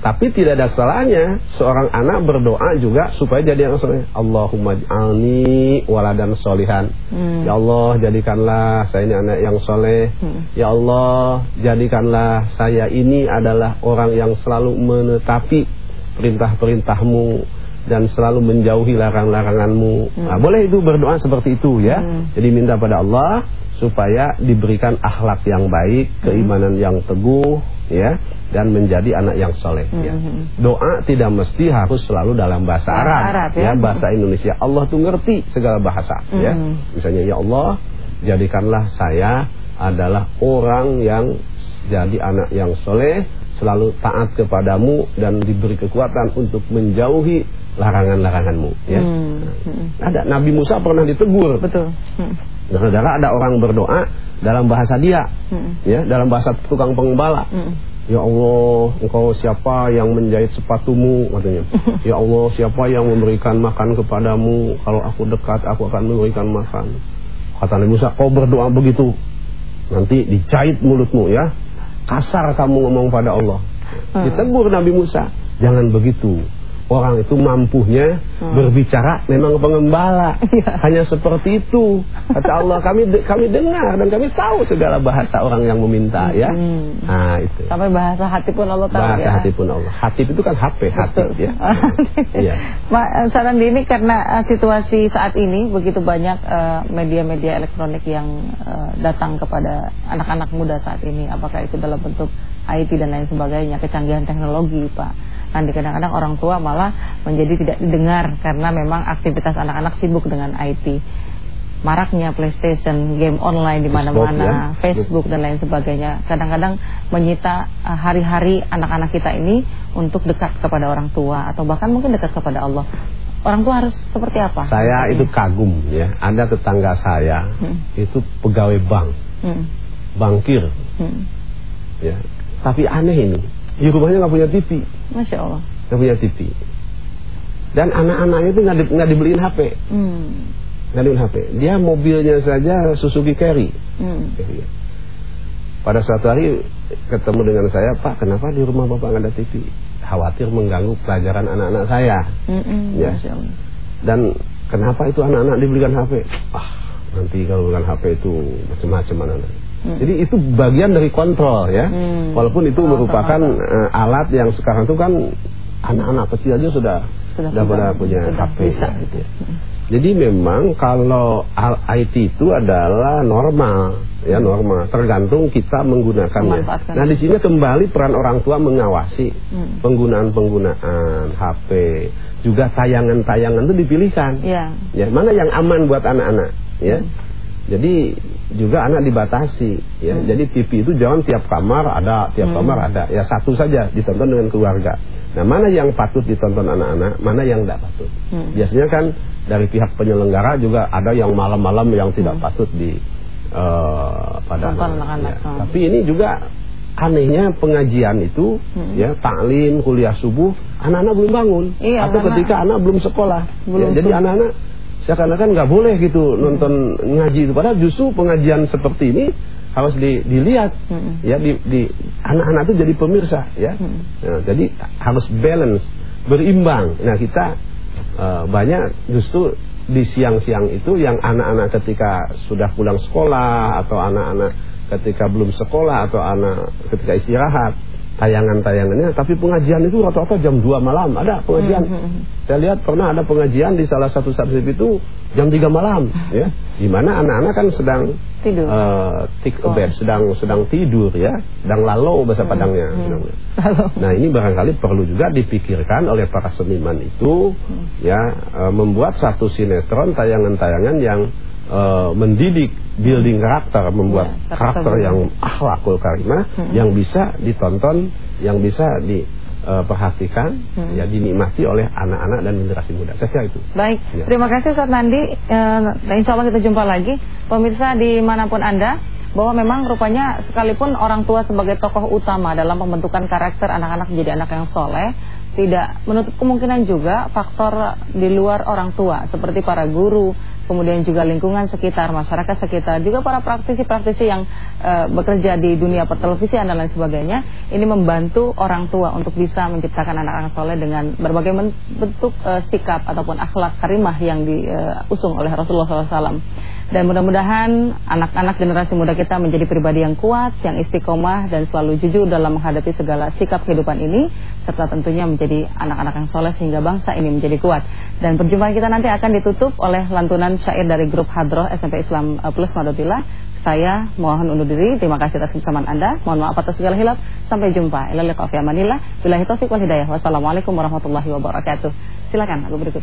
tapi tidak ada salahnya seorang anak berdoa juga supaya jadi yang soleh. Allahumma ja'alni waladan solihan. Hmm. Ya Allah jadikanlah saya ini anak yang soleh. Hmm. Ya Allah jadikanlah saya ini adalah orang yang selalu menetapi perintah-perintahmu dan selalu menjauhi larang-laranganmu. Nah, boleh itu berdoa seperti itu ya. Hmm. Jadi minta pada Allah supaya diberikan akhlak yang baik, keimanan yang teguh ya dan menjadi anak yang soleh ya. Mhm. Doa tidak mesti harus selalu dalam bahasa Arab, Arab, ya. ya, bahasa Indonesia. Allah tuh ngerti segala bahasa ya. Mhm. Misalnya ya Allah, jadikanlah saya adalah orang yang jadi anak yang soleh, selalu taat kepadamu dan diberi kekuatan untuk menjauhi larangan-laranganmu ya. Hmm. Hmm. Ada Nabi Musa pernah ditegur. Betul. Hmm. Saudara ada orang berdoa dalam bahasa dia, Hmm. ya, dalam bahasa tukang pengembala. Hmm. Ya Allah, engkau siapa yang menjahit sepatumu katanya. Ya Allah, siapa yang memberikan makan kepadamu? Kalau aku dekat, aku akan memberikan makan. Kata Nabi Musa, kau berdoa begitu, nanti dijahit mulutmu ya. Kasar kamu ngomong pada Allah. Hmm. Ditegur Nabi Musa, jangan begitu. Orang itu mampunya Hmm. berbicara memang pengembala. Iya. Hanya seperti itu. Kata Allah, kami de- kami dengar dan kami tahu segala bahasa orang yang meminta ya. Hmm. Nah, itu. Sampai bahasa hati pun Allah tahu Bahasa ya. hati pun Allah. Hati itu kan HP, hati Betul. ya. Iya. Pak Sarandi ini karena eh, situasi saat ini begitu banyak eh, media-media elektronik yang eh, datang kepada anak-anak muda saat ini, apakah itu dalam bentuk IT dan lain sebagainya, kecanggihan teknologi, Pak. Nanti kadang-kadang orang tua malah menjadi tidak didengar karena memang aktivitas anak-anak sibuk dengan IT. Maraknya PlayStation, game online di mana-mana, Facebook, ya. Facebook dan lain sebagainya. Kadang-kadang menyita uh, hari-hari anak-anak kita ini untuk dekat kepada orang tua atau bahkan mungkin dekat kepada Allah. Orang tua harus seperti apa? Saya itu kagum ya. Ada tetangga saya Hmm. itu pegawai bank, Hmm. bankir Hmm. ya. Tapi aneh ini, di rumahnya nggak punya TV, Masya Allah. nggak punya TV. Dan anak-anaknya itu nggak di, dibeliin HP, Hmm. nggak dibeliin HP. Dia mobilnya saja Suzuki Carry. Hmm. Ya. Pada suatu hari ketemu dengan saya, Pak, kenapa di rumah Bapak nggak ada TV? Khawatir mengganggu pelajaran anak-anak saya. Hmm. Ya. Masya Allah. Dan kenapa itu anak-anak dibelikan HP? Ah, nanti kalau belikan HP itu macam-macam anak-anak. Hmm. Jadi itu bagian dari kontrol ya. Hmm. Walaupun itu merupakan eh, alat yang sekarang itu kan anak-anak kecil aja sudah Sudah sudah pada punya sudah HP bisa. ya, gitu ya. Jadi memang kalau al- IT itu adalah normal, ya normal, tergantung kita menggunakannya. Nah di sini kembali peran orang tua mengawasi Hmm. penggunaan penggunaan HP, juga tayangan-tayangan itu dipilihkan. Ya. Ya mana yang aman buat anak-anak, ya. Jadi juga anak dibatasi, ya. Jadi TV itu jangan tiap kamar ada, tiap Hmm. kamar ada. Ya satu saja ditonton dengan keluarga. Nah mana yang patut ditonton anak-anak, mana yang tidak patut. Hmm. Biasanya kan dari pihak penyelenggara juga ada yang malam-malam yang tidak Hmm. patut di eh, pada anak. anak-anak, Ya. hmm. Tapi ini juga anehnya pengajian itu Hmm. ya taklim kuliah subuh anak-anak belum bangun Iya, atau karena- ketika anak belum sekolah Belum ya, jadi anak-anak seakan-akan nggak boleh gitu nonton ngaji itu padahal justru pengajian seperti ini harus di- dilihat Hmm. ya di, anak-anak itu jadi pemirsa ya Hmm. Nah, jadi harus balance berimbang nah kita eh, banyak justru di siang-siang itu yang anak-anak ketika sudah pulang sekolah atau anak-anak ketika belum sekolah atau anak ketika istirahat tayangan-tayangannya tapi pengajian itu rata-rata jam 2 malam ada pengajian Hmm, hmm, hmm. saya lihat pernah ada pengajian di salah satu subsib itu jam 3 malam ya di mana anak-anak kan sedang Tidur. take a bed sedang sedang tidur ya sedang lalau bahasa Padangnya. Lalu. Nah ini barangkali perlu juga dipikirkan oleh para seniman itu ya eh, membuat satu sinetron tayangan-tayangan yang eh, mendidik building karakter membuat Ya, karakter yang akhlakul karimah Hmm. yang bisa ditonton yang bisa di eh, perhatikan, Hmm. ya dinikmati oleh anak-anak dan generasi muda. Saya kira itu. Baik, Ya. terima kasih Ustaz Nandi. Eh, insya Allah kita jumpa lagi. Pemirsa di mana pun Anda, bahwa memang rupanya sekalipun orang tua sebagai tokoh utama dalam pembentukan karakter anak-anak menjadi anak yang soleh, tidak menutup kemungkinan juga faktor di luar orang tua seperti para guru, kemudian juga lingkungan sekitar, masyarakat sekitar, juga para praktisi-praktisi yang eh, bekerja di dunia pertelevisian dan lain sebagainya, ini membantu orang tua untuk bisa menciptakan anak-anak soleh dengan berbagai bentuk eh, sikap ataupun akhlak karimah yang diusung oleh Rasulullah SAW. Dan mudah-mudahan anak-anak generasi muda kita menjadi pribadi yang kuat, yang istiqomah dan selalu jujur dalam menghadapi segala sikap kehidupan ini serta tentunya menjadi anak-anak yang soleh sehingga bangsa ini menjadi kuat. Dan perjumpaan kita nanti akan ditutup oleh lantunan syair dari grup Hadroh SMP Islam eh, Plus Madotillah. Saya mohon undur diri. Terima kasih atas kebersamaan Anda. Mohon maaf atas segala hilaf. Sampai jumpa. Ilal liqa fi amanillah. Billahi taufiq wal hidayah. Wassalamualaikum warahmatullahi wabarakatuh. Silakan lagu berikutnya.